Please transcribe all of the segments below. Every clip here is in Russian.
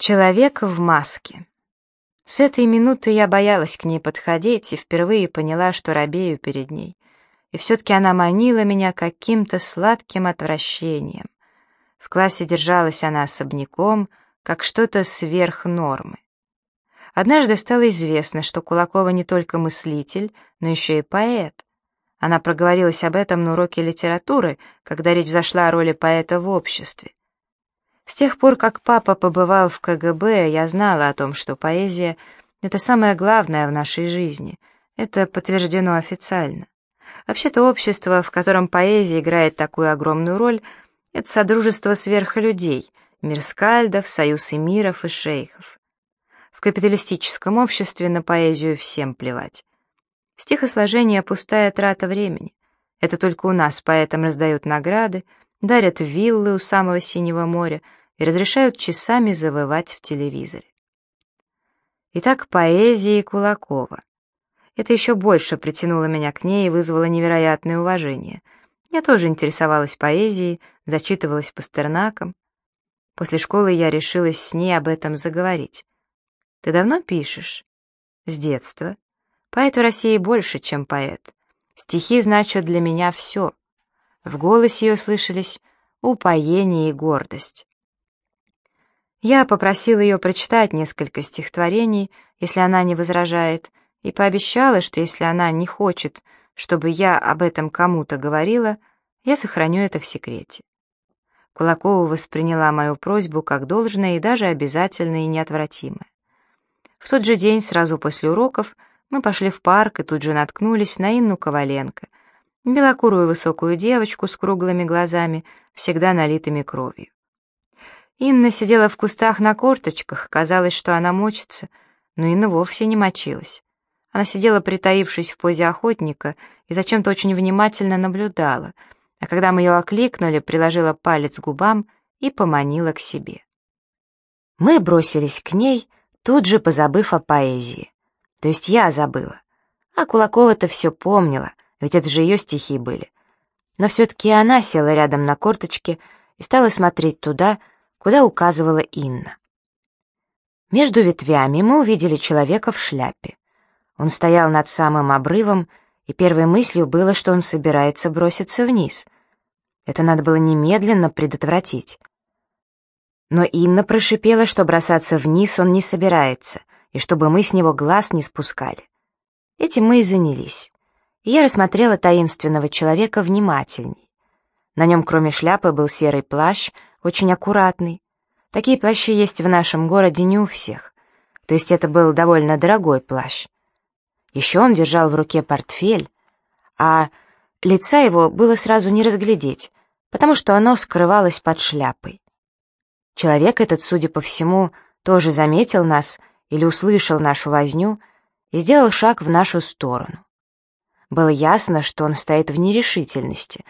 Человек в маске. С этой минуты я боялась к ней подходить и впервые поняла, что робею перед ней. И все-таки она манила меня каким-то сладким отвращением. В классе держалась она особняком, как что-то сверх нормы. Однажды стало известно, что Кулакова не только мыслитель, но еще и поэт. Она проговорилась об этом на уроке литературы, когда речь зашла о роли поэта в обществе. С тех пор, как папа побывал в КГБ, я знала о том, что поэзия — это самое главное в нашей жизни. Это подтверждено официально. Вообще-то общество, в котором поэзия играет такую огромную роль, это содружество сверхлюдей, мир скальдов, союз эмиров и шейхов. В капиталистическом обществе на поэзию всем плевать. Стихосложение — пустая трата времени. Это только у нас поэтам раздают награды, дарят виллы у самого Синего моря — и разрешают часами завывать в телевизоре. Итак, поэзии Кулакова. Это еще больше притянуло меня к ней и вызвало невероятное уважение. Я тоже интересовалась поэзией, зачитывалась Пастернаком. После школы я решилась с ней об этом заговорить. «Ты давно пишешь?» «С детства. Поэт в России больше, чем поэт. Стихи значат для меня все». В голосе ее слышались упоение и гордость. Я попросила ее прочитать несколько стихотворений, если она не возражает, и пообещала, что если она не хочет, чтобы я об этом кому-то говорила, я сохраню это в секрете. Кулакова восприняла мою просьбу как должное и даже обязательное и неотвратимое. В тот же день, сразу после уроков, мы пошли в парк и тут же наткнулись на Инну Коваленко, белокурую высокую девочку с круглыми глазами, всегда налитыми кровью. Инна сидела в кустах на корточках, казалось, что она мочится, но Инна вовсе не мочилась. Она сидела, притаившись в позе охотника, и зачем-то очень внимательно наблюдала, а когда мы ее окликнули, приложила палец к губам и поманила к себе. Мы бросились к ней, тут же позабыв о поэзии. То есть я забыла. А Кулакова-то все помнила, ведь это же ее стихи были. Но все-таки она села рядом на корточке и стала смотреть туда, куда указывала Инна. Между ветвями мы увидели человека в шляпе. Он стоял над самым обрывом, и первой мыслью было, что он собирается броситься вниз. Это надо было немедленно предотвратить. Но Инна прошипела, что бросаться вниз он не собирается, и чтобы мы с него глаз не спускали. Этим мы и занялись. Я рассмотрела таинственного человека внимательней. На нем, кроме шляпы, был серый плащ — очень аккуратный. Такие плащи есть в нашем городе не у всех. То есть это был довольно дорогой плащ. Еще он держал в руке портфель, а лица его было сразу не разглядеть, потому что оно скрывалось под шляпой. Человек этот, судя по всему, тоже заметил нас или услышал нашу возню и сделал шаг в нашу сторону. Было ясно, что он стоит в нерешительности,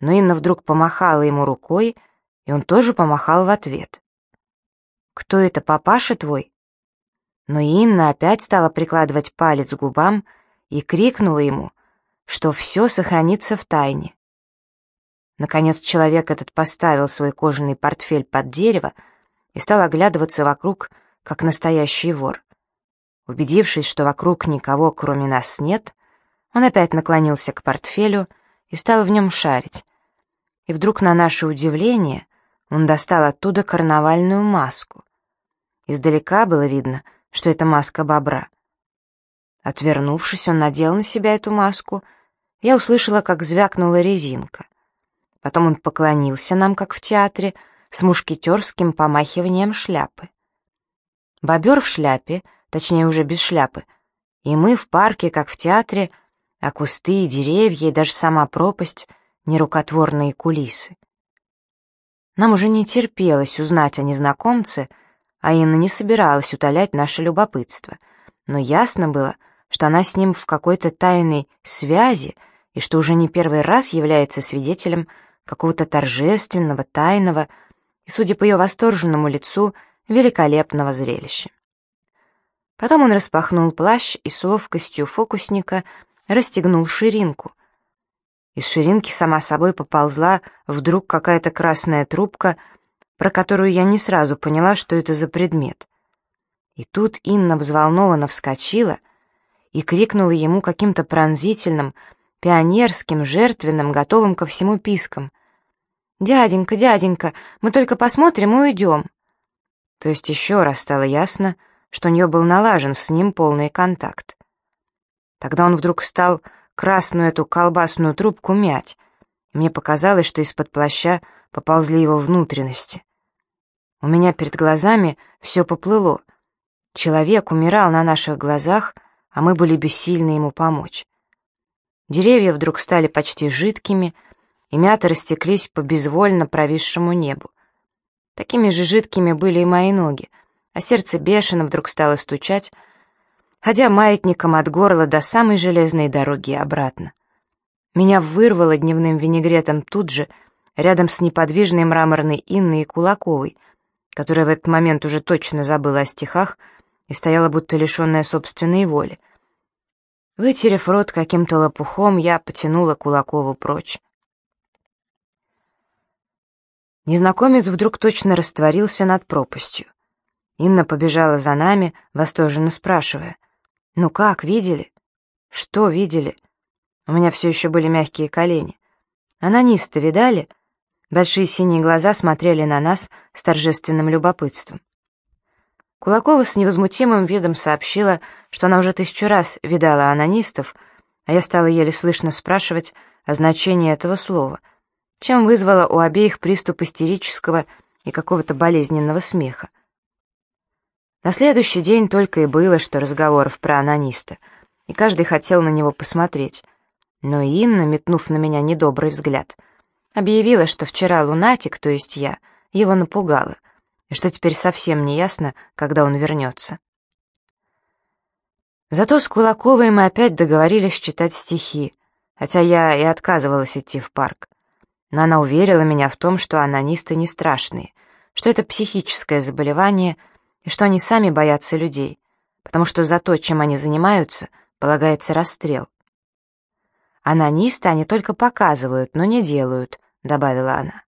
но Инна вдруг помахала ему рукой, и он тоже помахал в ответ. «Кто это, папаша твой?» Но Инна опять стала прикладывать палец к губам и крикнула ему, что все сохранится в тайне. Наконец человек этот поставил свой кожаный портфель под дерево и стал оглядываться вокруг, как настоящий вор. Убедившись, что вокруг никого, кроме нас, нет, он опять наклонился к портфелю и стал в нем шарить. И вдруг, на наше удивление, он достал оттуда карнавальную маску. Издалека было видно, что это маска бобра. Отвернувшись, он надел на себя эту маску. Я услышала, как звякнула резинка. Потом он поклонился нам, как в театре, с мушкетерским помахиванием шляпы. Бобер в шляпе, точнее уже без шляпы, и мы в парке, как в театре, а кусты и деревья, и даже сама пропасть — нерукотворные кулисы. Нам уже не терпелось узнать о незнакомце, а Инна не собиралась утолять наше любопытство. Но ясно было, что она с ним в какой-то тайной связи и что уже не первый раз является свидетелем какого-то торжественного, тайного и, судя по ее восторженному лицу, великолепного зрелища. Потом он распахнул плащ и с ловкостью фокусника расстегнул ширинку, из ширинки сама собой поползла вдруг какая-то красная трубка, про которую я не сразу поняла, что это за предмет. И тут Инна взволнованно вскочила и крикнула ему каким-то пронзительным, пионерским, жертвенным, готовым ко всему писком. «Дяденька, дяденька, мы только посмотрим и уйдем». То есть еще раз стало ясно, что у нее был налажен с ним полный контакт. Тогда он вдруг стал красную эту колбасную трубку мять. Мне показалось, что из-под плаща поползли его внутренности. У меня перед глазами все поплыло. Человек умирал на наших глазах, а мы были бессильны ему помочь. Деревья вдруг стали почти жидкими, и мята растеклись по безвольно провисшему небу. Такими же жидкими были и мои ноги, а сердце бешено вдруг стало стучать, ходя маятником от горла до самой железной дороги и обратно. Меня вырвало дневным винегретом тут же, рядом с неподвижной мраморной Инной и Кулаковой, которая в этот момент уже точно забыла о стихах и стояла будто лишенная собственной воли. Вытерев рот каким-то лопухом, я потянула Кулакову прочь. Незнакомец вдруг точно растворился над пропастью. Инна побежала за нами, восторженно спрашивая. «Ну как, видели?» «Что видели?» У меня все еще были мягкие колени. «Анонисты видали?» Большие синие глаза смотрели на нас с торжественным любопытством. Кулакова с невозмутимым видом сообщила, что она уже тысячу раз видала анонистов, а я стала еле слышно спрашивать о значении этого слова, чем вызвала у обеих приступ истерического и какого-то болезненного смеха. На следующий день только и было, что разговоров про анониста, и каждый хотел на него посмотреть. Но Инна, метнув на меня недобрый взгляд, объявила, что вчера лунатик, то есть я, его напугала, и что теперь совсем не ясно, когда он вернется. Зато с Кулаковой мы опять договорились читать стихи, хотя я и отказывалась идти в парк. Но она уверила меня в том, что анонисты не страшные, что это психическое заболевание — и что они сами боятся людей, потому что за то, чем они занимаются, полагается расстрел. «Анонисты они только показывают, но не делают», — добавила она.